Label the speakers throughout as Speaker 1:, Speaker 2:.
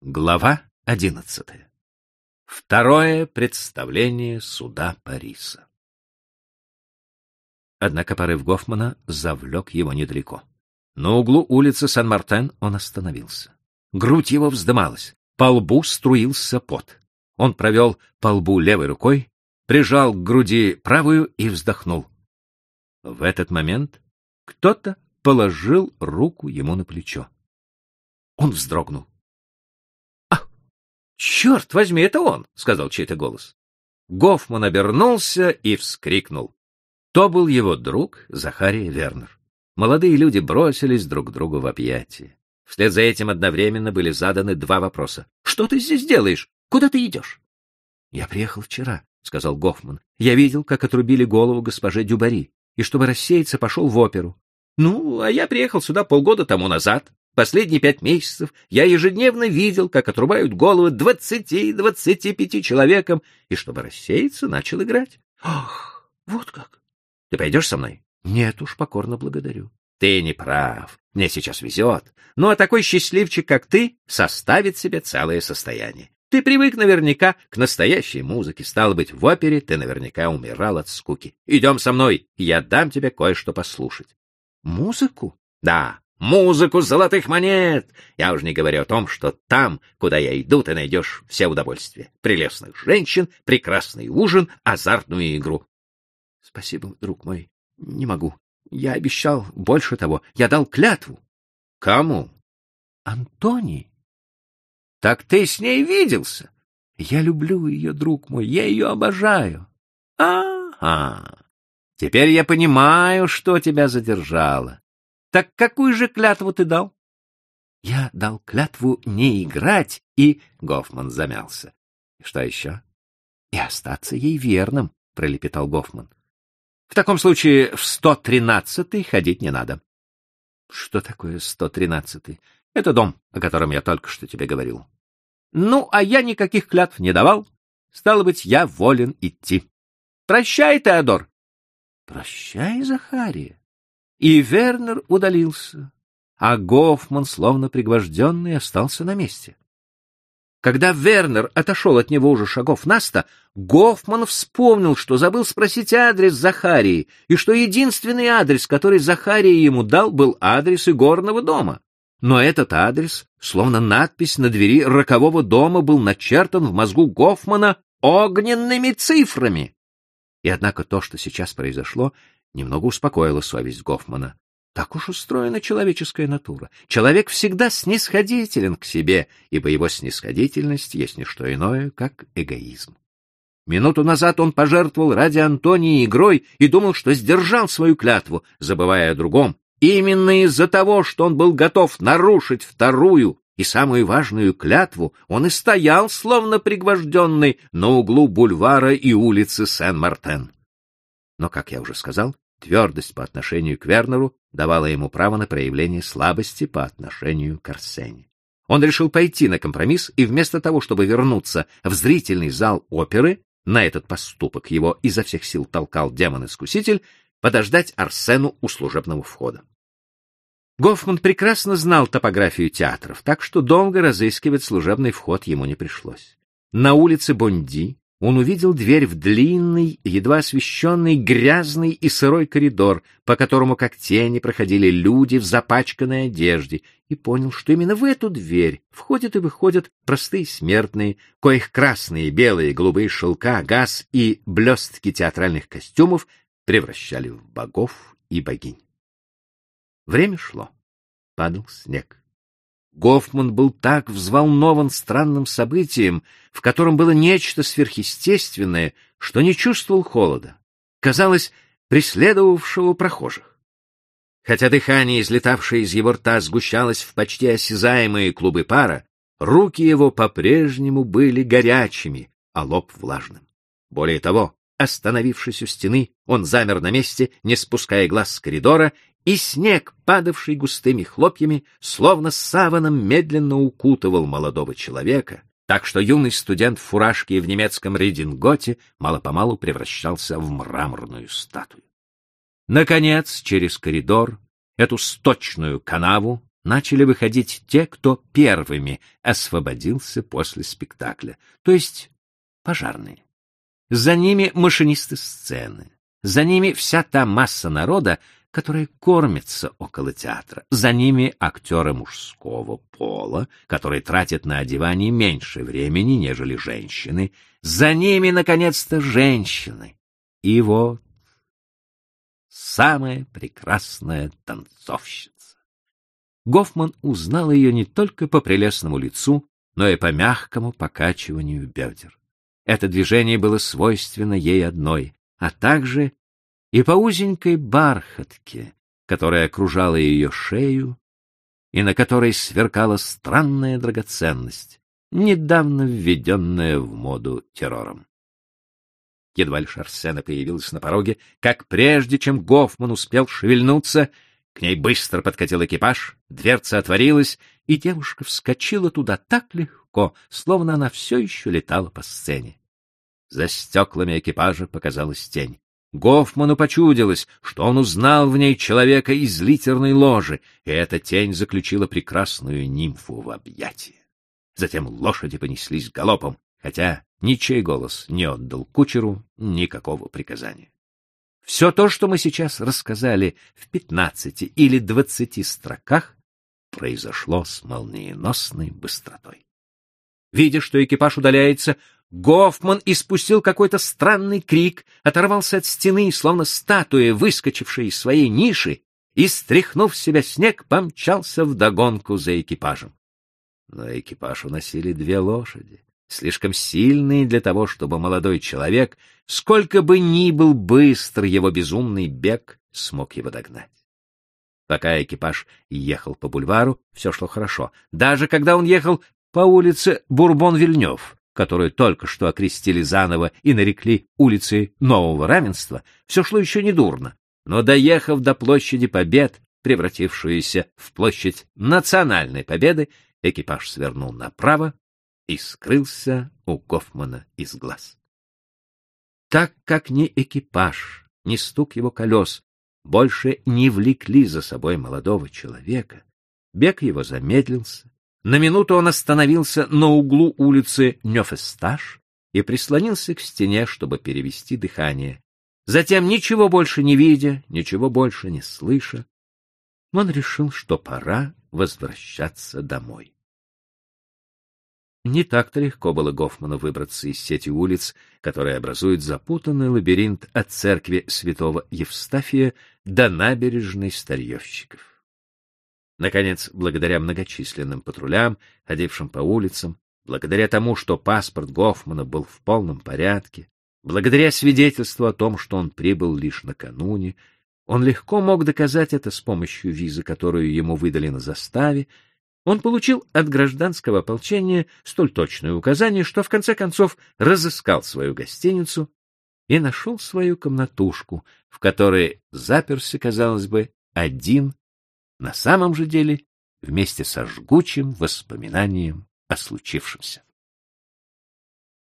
Speaker 1: Глава одиннадцатая. Второе представление суда Париса. Однако порыв Гофмана завлек его недалеко. На углу улицы Сан-Мартен он остановился. Грудь его вздымалась, по лбу струился пот. Он провел по лбу левой рукой, прижал к груди правую и вздохнул. В этот момент кто-то положил руку ему на плечо. Он вздрогнул. «Черт возьми, это он!» — сказал чей-то голос. Гофман обернулся и вскрикнул. То был его друг Захария Вернер. Молодые люди бросились друг к другу в объятия. Вслед за этим одновременно были заданы два вопроса. «Что ты здесь делаешь? Куда ты идешь?» «Я приехал вчера», — сказал Гофман. «Я видел, как отрубили голову госпоже Дюбари, и чтобы рассеяться, пошел в оперу». «Ну, а я приехал сюда полгода тому назад. Последние пять месяцев я ежедневно видел, как отрубают головы двадцати-двадцати пяти человекам, и, чтобы рассеяться, начал играть. Ах, вот как! Ты пойдешь со мной? Нет уж, покорно благодарю. Ты не прав. Мне сейчас везет. Ну, а такой счастливчик, как ты, составит себе целое состояние. Ты привык наверняка к настоящей музыке. Стало быть, в опере ты наверняка умирал от скуки. Идем со мной, я дам тебе кое-что послушать. Музыку? Да, музыку золотых монет. Я уж не говорю о том, что там, куда я иду, ты найдешь все удовольствия. Прелестных женщин, прекрасный ужин, азартную игру. Спасибо, друг мой, не могу. Я обещал больше того. Я дал клятву. Кому? Антони. Так ты с ней виделся? Я люблю ее, друг мой, я ее обожаю. Ага. Теперь я понимаю, что тебя задержало. Так какую же клятву ты дал? Я дал клятву не играть и... Гофман замялся. Что еще? И остаться ей верным, пролепетал Гофман. В таком случае в сто тринадцатый ходить не надо. Что такое сто тринадцатый? Это дом, о котором я только что тебе говорил. Ну, а я никаких клятв не давал. Стало быть, я волен идти. Прощай, Теодор. Прощай, Захария и Вернер удалился, а Гофман, словно пригвожденный, остался на месте. Когда Вернер отошел от него уже шагов наста, Гофман вспомнил, что забыл спросить адрес Захарии, и что единственный адрес, который Захария ему дал, был адрес игорного дома. Но этот адрес, словно надпись на двери рокового дома, был начертан в мозгу Гофмана огненными цифрами. И однако то, что сейчас произошло, немного успокоила совесть Гофмана. Так уж устроена человеческая натура. Человек всегда снисходителен к себе, ибо его снисходительность есть не что иное, как эгоизм. Минуту назад он пожертвовал ради Антонии игрой и думал, что сдержал свою клятву, забывая о другом. Именно из-за того, что он был готов нарушить вторую и самую важную клятву, он и стоял, словно пригвожденный, на углу бульвара и улицы Сен-Мартен. Но, как я уже сказал, твердость по отношению к Вернеру давала ему право на проявление слабости по отношению к Арсене. Он решил пойти на компромисс и вместо того, чтобы вернуться в зрительный зал оперы, на этот поступок его изо всех сил толкал демон-искуситель, подождать Арсену у служебного входа. Гофман прекрасно знал топографию театров, так что долго разыскивать служебный вход ему не пришлось. На улице Бонди он увидел дверь в длинный, едва освещенный, грязный и сырой коридор, по которому как тени проходили люди в запачканной одежде, и понял, что именно в эту дверь входят и выходят простые смертные, коих красные, белые, голубые шелка, газ и блестки театральных костюмов превращали в богов и богинь. Время шло. Падал снег. Гофман был так взволнован странным событием, в котором было нечто сверхъестественное, что не чувствовал холода, казалось, преследовавшего прохожих. Хотя дыхание, излетавшее из его рта, сгущалось в почти осязаемые клубы пара, руки его по-прежнему были горячими, а лоб влажным. Более того, остановившись у стены, он замер на месте, не спуская глаз с коридора и снег, падавший густыми хлопьями, словно саваном медленно укутывал молодого человека, так что юный студент в фуражке и в немецком рейдинготе мало-помалу превращался в мраморную статую. Наконец, через коридор, эту сточную канаву, начали выходить те, кто первыми освободился после спектакля, то есть пожарные. За ними машинисты сцены, за ними вся та масса народа, которая кормится около театра, за ними актеры мужского пола, которые тратят на одевание меньше времени, нежели женщины, за ними, наконец-то, женщины. И вот самая прекрасная танцовщица. Гофман узнал ее не только по прелестному лицу, но и по мягкому покачиванию бедер. Это движение было свойственно ей одной, а также и по узенькой бархатке, которая окружала ее шею и на которой сверкала странная драгоценность, недавно введенная в моду террором. Едва лишь Арсена появилась на пороге, как прежде, чем Гофман успел шевельнуться, к ней быстро подкатил экипаж, дверца отворилась, и девушка вскочила туда так легко, словно она все еще летала по сцене. За стеклами экипажа показалась тень. Гофману почудилось, что он узнал в ней человека из литерной ложи, и эта тень заключила прекрасную нимфу в объятия. Затем лошади понеслись галопом, хотя ничей голос не отдал кучеру никакого приказания. Все то, что мы сейчас рассказали в пятнадцати или двадцати строках, произошло с молниеносной быстротой. Видя, что экипаж удаляется, Гофман испустил какой-то странный крик, оторвался от стены, словно статуя, выскочившая из своей ниши, и, стряхнув с себя снег, помчался вдогонку за экипажем. Но экипаж уносили две лошади слишком сильные для того, чтобы молодой человек, сколько бы ни был быстр его безумный бег, смог его догнать. Пока экипаж ехал по бульвару, все шло хорошо. Даже когда он ехал по улице Бурбон-Вильнев, которую только что окрестили заново и нарекли улицей Нового Равенства, все шло еще недурно. Но доехав до площади Побед, превратившуюся в площадь национальной победы, экипаж свернул направо и скрылся у Гофмана из глаз. Так как ни экипаж, ни стук его колес больше не влекли за собой молодого человека, бег его замедлился, на минуту он остановился на углу улицы Нёфесташ и прислонился к стене, чтобы перевести дыхание. Затем, ничего больше не видя, ничего больше не слыша, он решил, что пора возвращаться домой. Не так-то легко было Гофману выбраться из сети улиц, которые образуют запутанный лабиринт от церкви святого Евстафия до набережной старьевщиков. Наконец, благодаря многочисленным патрулям, ходившим по улицам, благодаря тому, что паспорт Гофмана был в полном порядке, благодаря свидетельству о том, что он прибыл лишь накануне, он легко мог доказать это с помощью визы, которую ему выдали на заставе, он получил от гражданского ополчения столь точное указание, что в конце концов разыскал свою гостиницу и нашел свою комнатушку, в которой заперся, казалось бы, один, на самом же деле вместе со жгучим воспоминанием о случившемся.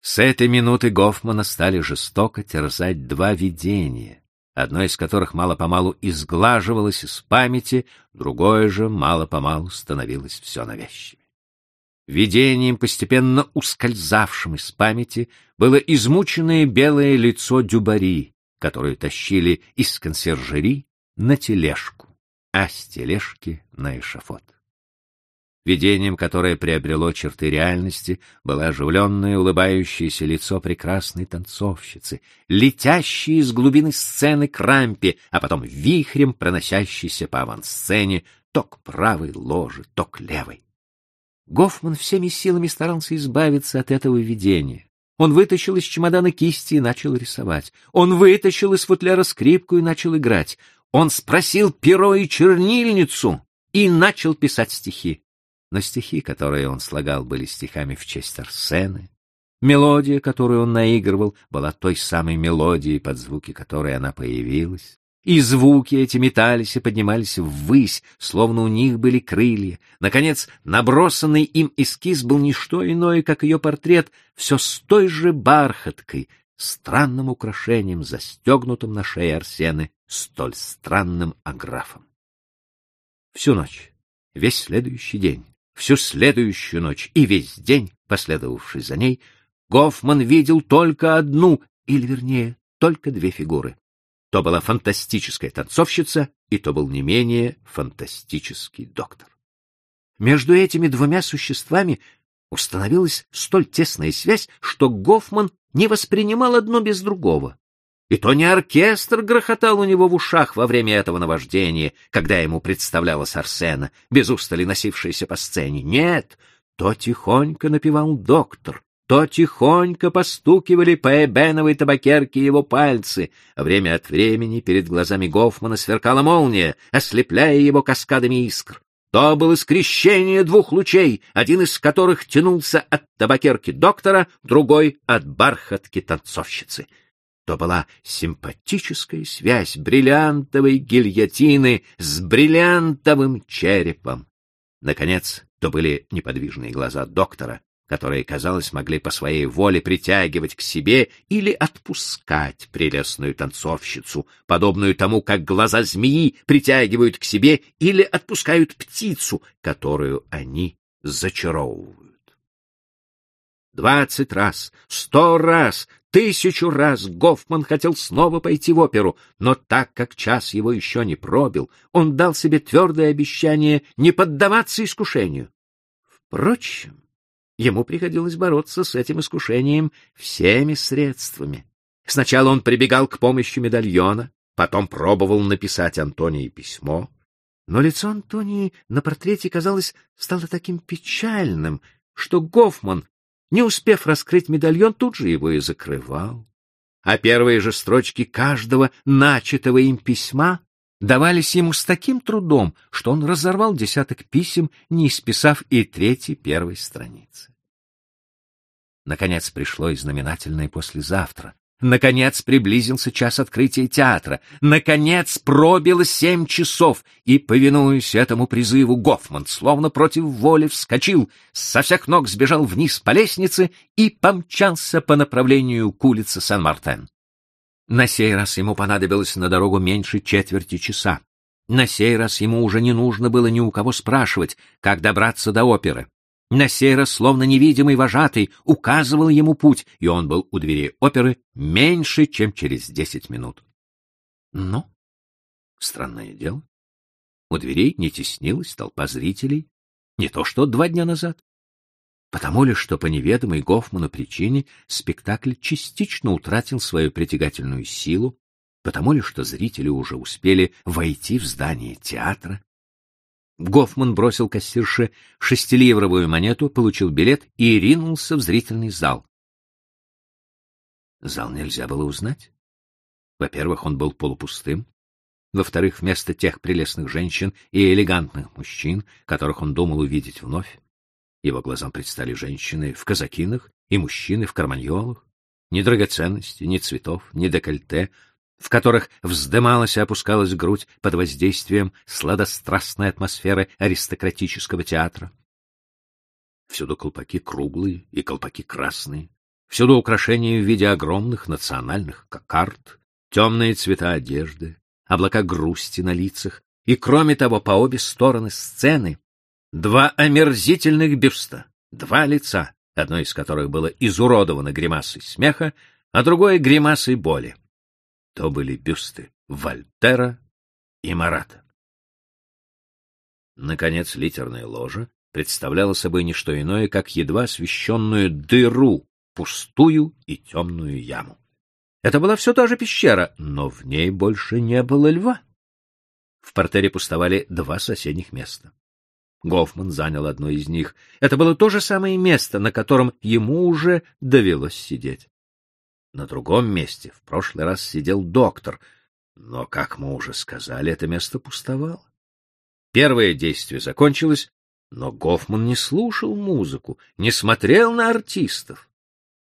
Speaker 1: С этой минуты Гофмана стали жестоко терзать два видения, одно из которых мало-помалу изглаживалось из памяти, другое же мало-помалу становилось все навязчивее. Видением, постепенно ускользавшим из памяти, было измученное белое лицо Дюбари, которое тащили из консьержери на тележку, а с тележки на эшафот. Видением, которое приобрело черты реальности, было оживленное улыбающееся лицо прекрасной танцовщицы, летящей из глубины сцены к рампе, а потом вихрем проносящейся по авансцене то к правой ложе, то к левой. Гофман всеми силами старался избавиться от этого видения. Он вытащил из чемодана кисти и начал рисовать. Он вытащил из футляра скрипку и начал играть. Он спросил перо и чернильницу и начал писать стихи но стихи, которые он слагал, были стихами в честь Арсены. Мелодия, которую он наигрывал, была той самой мелодией, под звуки которой она появилась. И звуки эти метались и поднимались ввысь, словно у них были крылья. Наконец, набросанный им эскиз был не что иное, как ее портрет, все с той же бархаткой, странным украшением, застегнутым на шее Арсены, столь странным аграфом. Всю ночь Весь следующий день, всю следующую ночь и весь день, последовавший за ней, Гофман видел только одну, или вернее, только две фигуры. То была фантастическая танцовщица, и то был не менее фантастический доктор. Между этими двумя существами установилась столь тесная связь, что Гофман не воспринимал одно без другого. И то не оркестр грохотал у него в ушах во время этого наваждения, когда ему представлялась Арсена, без устали носившаяся по сцене. Нет, то тихонько напевал доктор, то тихонько постукивали по эбеновой табакерке его пальцы, время от времени перед глазами Гофмана сверкала молния, ослепляя его каскадами искр. То было скрещение двух лучей, один из которых тянулся от табакерки доктора, другой — от бархатки танцовщицы. То была симпатическая связь бриллиантовой гильотины с бриллиантовым черепом. Наконец, то были неподвижные глаза доктора, которые, казалось, могли по своей воле притягивать к себе или отпускать прелестную танцовщицу, подобную тому, как глаза змеи притягивают к себе или отпускают птицу, которую они зачаровывают. Двадцать раз, сто раз, тысячу раз Гофман хотел снова пойти в оперу, но так как час его еще не пробил, он дал себе твердое обещание не поддаваться искушению. Впрочем, Ему приходилось бороться с этим искушением всеми средствами. Сначала он прибегал к помощи медальона, потом пробовал написать Антонии письмо. Но лицо Антонии на портрете, казалось, стало таким печальным, что Гофман, не успев раскрыть медальон, тут же его и закрывал. А первые же строчки каждого начатого им письма давались ему с таким трудом, что он разорвал десяток писем, не исписав и третьей первой страницы. Наконец пришло и знаменательное послезавтра. Наконец приблизился час открытия театра. Наконец пробило семь часов, и, повинуясь этому призыву, Гофман, словно против воли, вскочил, со всех ног сбежал вниз по лестнице и помчался по направлению к улице Сан-Мартен. На сей раз ему понадобилось на дорогу меньше четверти часа. На сей раз ему уже не нужно было ни у кого спрашивать, как добраться до оперы. На сей раз, словно невидимый вожатый, указывал ему путь, и он был у двери оперы меньше, чем через десять минут. Но, странное дело, у дверей не теснилась толпа зрителей, не то что два дня назад. Потому ли, что по неведомой Гофману причине спектакль частично утратил свою притягательную силу, потому ли, что зрители уже успели войти в здание театра. Гофман бросил кассирше шестиливровую монету, получил билет и ринулся в зрительный зал. Зал нельзя было узнать. Во-первых, он был полупустым. Во-вторых, вместо тех прелестных женщин и элегантных мужчин, которых он думал увидеть вновь, его глазам предстали женщины в казакинах и мужчины в карманьолах. Ни драгоценности, ни цветов, ни декольте, в которых вздымалась и опускалась грудь под воздействием сладострастной атмосферы аристократического театра. Всюду колпаки круглые и колпаки красные, всюду украшения в виде огромных национальных кокард, темные цвета одежды, облака грусти на лицах, и, кроме того, по обе стороны сцены Два омерзительных бюста, два лица, одно из которых было изуродовано гримасой смеха, а другое — гримасой боли. То были бюсты Вольтера и Марата. Наконец, литерная ложа представляла собой не что иное, как едва освещенную дыру, пустую и темную яму. Это была все та же пещера, но в ней больше не было льва. В портере пустовали два соседних места. Гофман занял одно из них. Это было то же самое место, на котором ему уже довелось сидеть. На другом месте в прошлый раз сидел доктор, но, как мы уже сказали, это место пустовало. Первое действие закончилось, но Гофман не слушал музыку, не смотрел на артистов.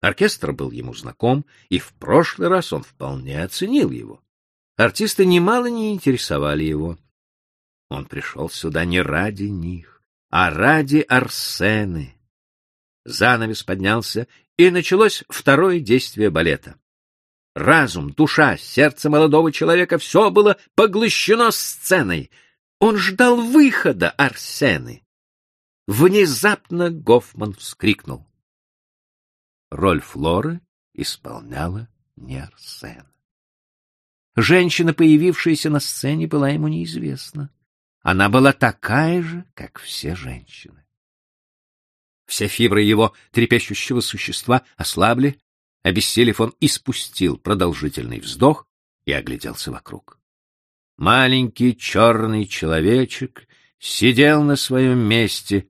Speaker 1: Оркестр был ему знаком, и в прошлый раз он вполне оценил его. Артисты немало не интересовали его. Он пришел сюда не ради них, а ради Арсены. Занавес поднялся, и началось второе действие балета. Разум, душа, сердце молодого человека — все было поглощено сценой. Он ждал выхода Арсены. Внезапно Гофман вскрикнул. Роль Флоры исполняла не Арсен. Женщина, появившаяся на сцене, была ему неизвестна. Она была такая же, как все женщины. Все фибры его трепещущего существа ослабли, обессилев, он испустил продолжительный вздох и огляделся вокруг. Маленький черный человечек сидел на своем месте,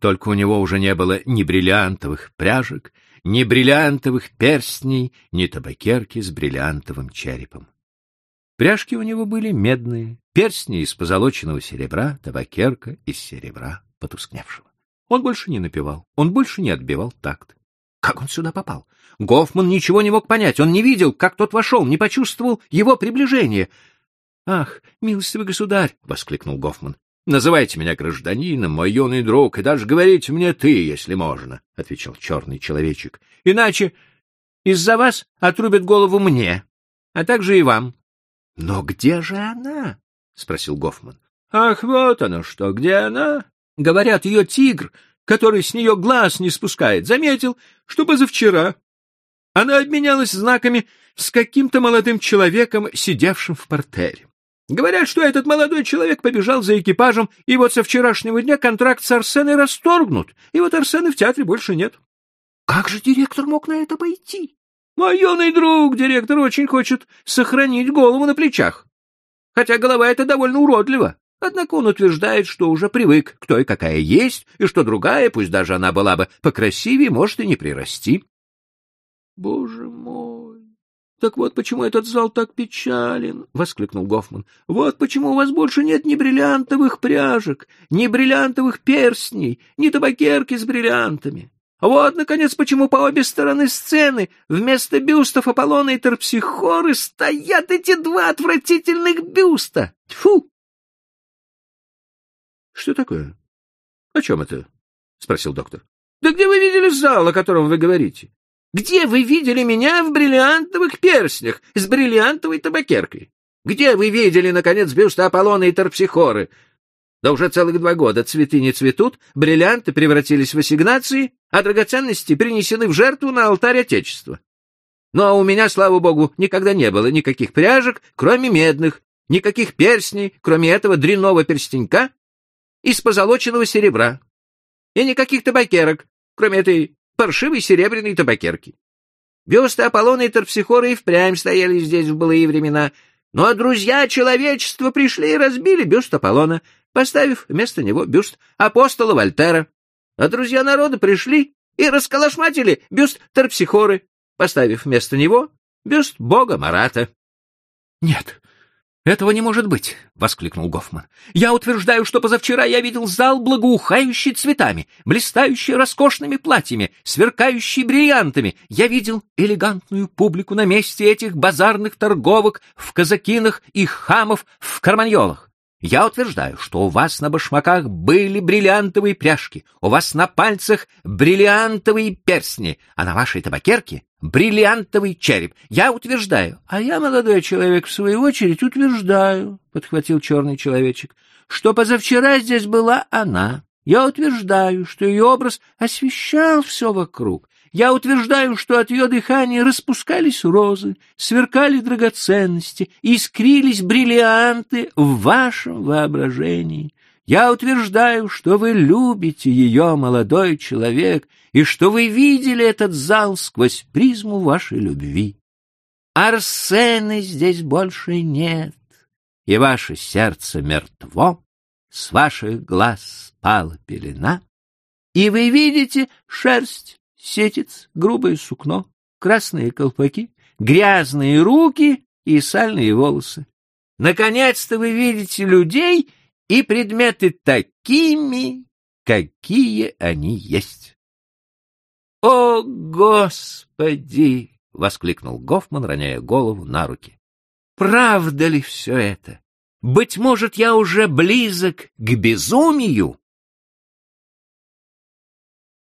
Speaker 1: только у него уже не было ни бриллиантовых пряжек, ни бриллиантовых перстней, ни табакерки с бриллиантовым черепом. Пряжки у него были медные, перстни из позолоченного серебра, табакерка из серебра потускневшего. Он больше не напевал, он больше не отбивал такт. Как он сюда попал? Гофман ничего не мог понять, он не видел, как тот вошел, не почувствовал его приближения. — Ах, милостивый государь! — воскликнул Гофман. — Называйте меня гражданином, мой юный друг, и даже говорите мне ты, если можно, — отвечал черный человечек. — Иначе из-за вас отрубят голову мне, а также и вам. — Но где же она? — спросил Гофман. — Ах, вот оно что, где она? Говорят, ее тигр, который с нее глаз не спускает, заметил, что позавчера она обменялась знаками с каким-то молодым человеком, сидевшим в портере. Говорят, что этот молодой человек побежал за экипажем, и вот со вчерашнего дня контракт с Арсеной расторгнут, и вот Арсены в театре больше нет. Как же директор мог на это пойти? Мой юный друг, директор очень хочет сохранить голову на плечах. Хотя голова эта довольно уродлива. Однако он утверждает, что уже привык к той, какая есть, и что другая, пусть даже она была бы покрасивее, может и не прирасти. Боже мой! Так вот почему этот зал так печален, — воскликнул Гофман. Вот почему у вас больше нет ни бриллиантовых пряжек, ни бриллиантовых перстней, ни табакерки с бриллиантами. Вот, наконец, почему по обе стороны сцены вместо бюстов Аполлона и Терпсихоры стоят эти два отвратительных бюста. Тьфу! — Что такое? — О чем это? — спросил доктор. — Да где вы видели зал, о котором вы говорите? Где вы видели меня в бриллиантовых перстнях с бриллиантовой табакеркой? Где вы видели, наконец, бюст Аполлона и Терпсихоры? Да уже целых два года цветы не цветут, бриллианты превратились в ассигнации, а драгоценности принесены в жертву на алтарь Отечества. Ну, а у меня, слава богу, никогда не было никаких пряжек, кроме медных, никаких перстней, кроме этого дрянного перстенька из позолоченного серебра. И никаких табакерок, кроме этой паршивой серебряной табакерки. Бюсты Аполлона и Терпсихора и впрямь стояли здесь в былые времена, но друзья человечества пришли и разбили бюст Аполлона, поставив вместо него бюст апостола Вольтера. А друзья народа пришли и расколошматили бюст Терпсихоры, поставив вместо него бюст бога Марата. — Нет, «Этого не может быть!» — воскликнул Гофман. «Я утверждаю, что позавчера я видел зал, благоухающий цветами, блистающий роскошными платьями, сверкающий бриллиантами. Я видел элегантную публику на месте этих базарных торговок в казакинах и хамов в карманьолах. Я утверждаю, что у вас на башмаках были бриллиантовые пряжки, у вас на пальцах бриллиантовые перстни, а на вашей табакерке бриллиантовый череп. Я утверждаю. А я, молодой человек, в свою очередь утверждаю, — подхватил черный человечек, — что позавчера здесь была она. Я утверждаю, что ее образ освещал все вокруг, я утверждаю, что от ее дыхания распускались розы, сверкали драгоценности, искрились бриллианты в вашем воображении. Я утверждаю, что вы любите ее, молодой человек, и что вы видели этот зал сквозь призму вашей любви. Арсены здесь больше нет, и ваше сердце мертво, с ваших глаз спала пелена, и вы видите шерсть сетец, грубое сукно, красные колпаки, грязные руки и сальные волосы. Наконец-то вы видите людей и предметы такими, какие они есть. «О, Господи!» — воскликнул Гофман, роняя голову на руки. «Правда ли все это? Быть может, я уже близок к безумию?»